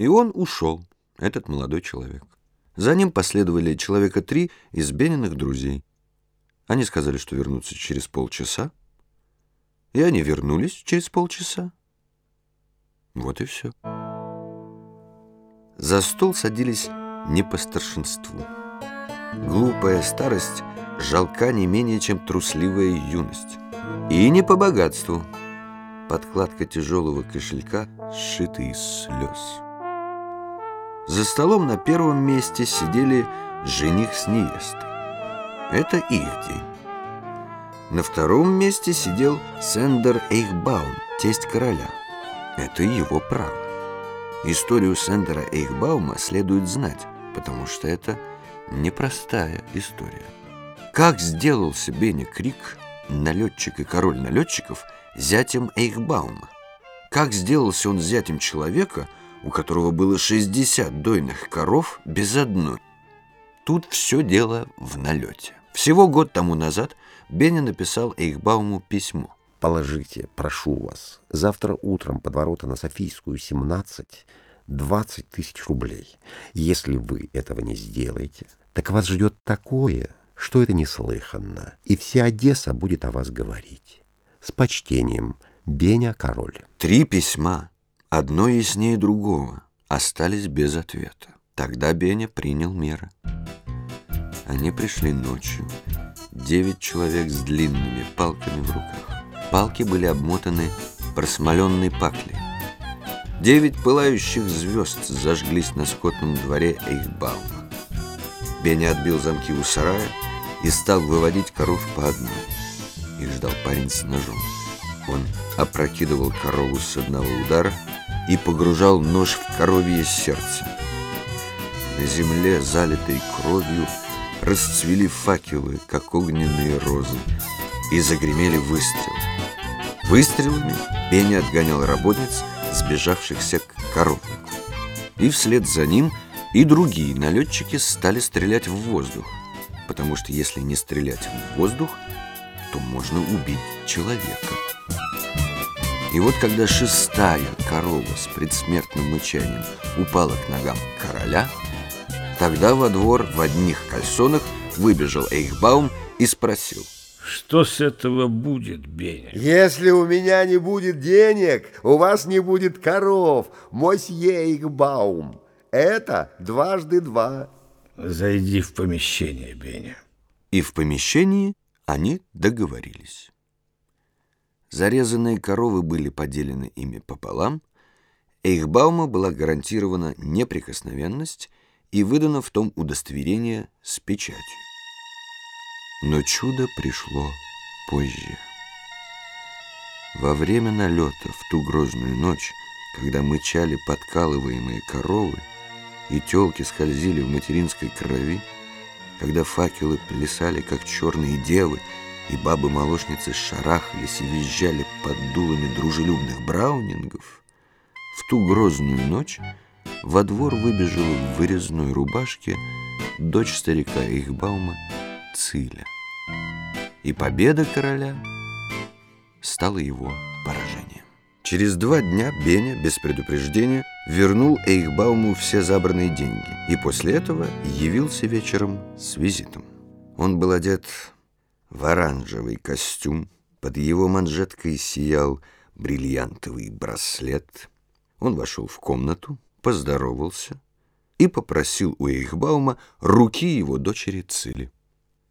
И он ушел, этот молодой человек. За ним последовали человека три из Бениных друзей. Они сказали, что вернутся через полчаса. И они вернулись через полчаса. Вот и все. За стол садились не по старшинству. Глупая старость жалка не менее, чем трусливая юность. И не по богатству. Подкладка тяжелого кошелька сшита из слез. За столом на первом месте сидели жених с невестой. Это их день. На втором месте сидел Сендер Эйхбаум, тесть короля. Это его право. Историю Сендера Эйхбаума следует знать, потому что это непростая история. Как сделался Бенни Крик, налетчик и король налетчиков, зятем Эйхбаума? Как сделался он зятем человека, у которого было 60 дойных коров без одной? Тут все дело в налете. Всего год тому назад Бенни написал Эйхбауму письмо. Положите, прошу вас, завтра утром под ворота на Софийскую, 17, 20 тысяч рублей. Если вы этого не сделаете, так вас ждет такое, что это неслыханно, и вся Одесса будет о вас говорить. С почтением, Беня Король. Три письма, одно яснее другого, остались без ответа. Тогда Беня принял меры. Они пришли ночью. Девять человек с длинными палками в руках. Палки были обмотаны просмоленной паклей. Девять пылающих звезд зажглись на скотном дворе Эйхбаума. Беня отбил замки у сарая и стал выводить коров по одной. Их ждал парень с ножом. Он опрокидывал корову с одного удара и погружал нож в коровье сердце. На земле, залитой кровью, расцвели факелы, как огненные розы, и загремели выстрелы. Выстрелами Беня отгонял работниц, сбежавшихся к коровнику. И вслед за ним и другие налетчики стали стрелять в воздух, потому что если не стрелять в воздух, то можно убить человека. И вот когда шестая корова с предсмертным мычанием упала к ногам короля, тогда во двор в одних кальсонах выбежал Эйхбаум и спросил – что с этого будет, Беня? Если у меня не будет денег, у вас не будет коров, мосье Игбаум. Это дважды два. Зайди в помещение, Беня. И в помещении они договорились. Зарезанные коровы были поделены ими пополам, Эйхбаума была гарантирована неприкосновенность и выдано в том удостоверение с печатью. Но чудо пришло позже. Во время налета в ту грозную ночь, когда мычали подкалываемые коровы, и телки скользили в материнской крови, когда факелы плясали, как черные девы, и бабы-молочницы шарахались и визжали под дулами дружелюбных браунингов, в ту грозную ночь во двор выбежала в вырезной рубашке дочь старика Ихбаума Циля. И победа короля стала его поражением. Через два дня Беня, без предупреждения, вернул Эйхбауму все забранные деньги и после этого явился вечером с визитом. Он был одет в оранжевый костюм, под его манжеткой сиял бриллиантовый браслет. Он вошел в комнату, поздоровался и попросил у Эйхбаума руки его дочери Цили.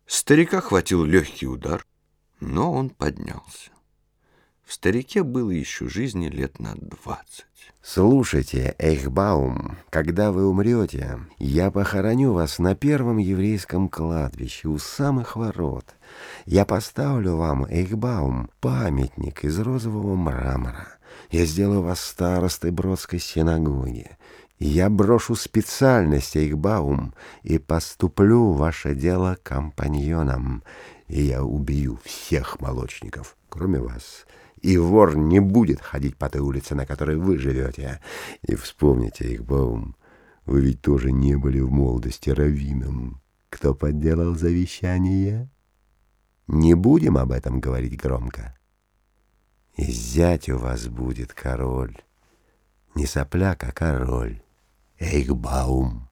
Старика хватил легкий удар, но он поднялся. В старике было еще жизни лет на двадцать. Слушайте, Эйхбаум, когда вы умрете, я похороню вас на первом еврейском кладбище у самых ворот. Я поставлю вам, Эйхбаум, памятник из розового мрамора. Я сделаю вас старостой Бродской синагоги. Я брошу специальность, Эйхбаум, и поступлю ваше дело компаньоном, и я убью всех молочников, кроме вас. И вор не будет ходить по той улице, на которой вы живете. И вспомните, Эйхбаум, вы ведь тоже не были в молодости раввином. Кто подделал завещание? Не будем об этом говорить громко. И зять у вас будет король. Не сопляк, а король. Эйхбаум.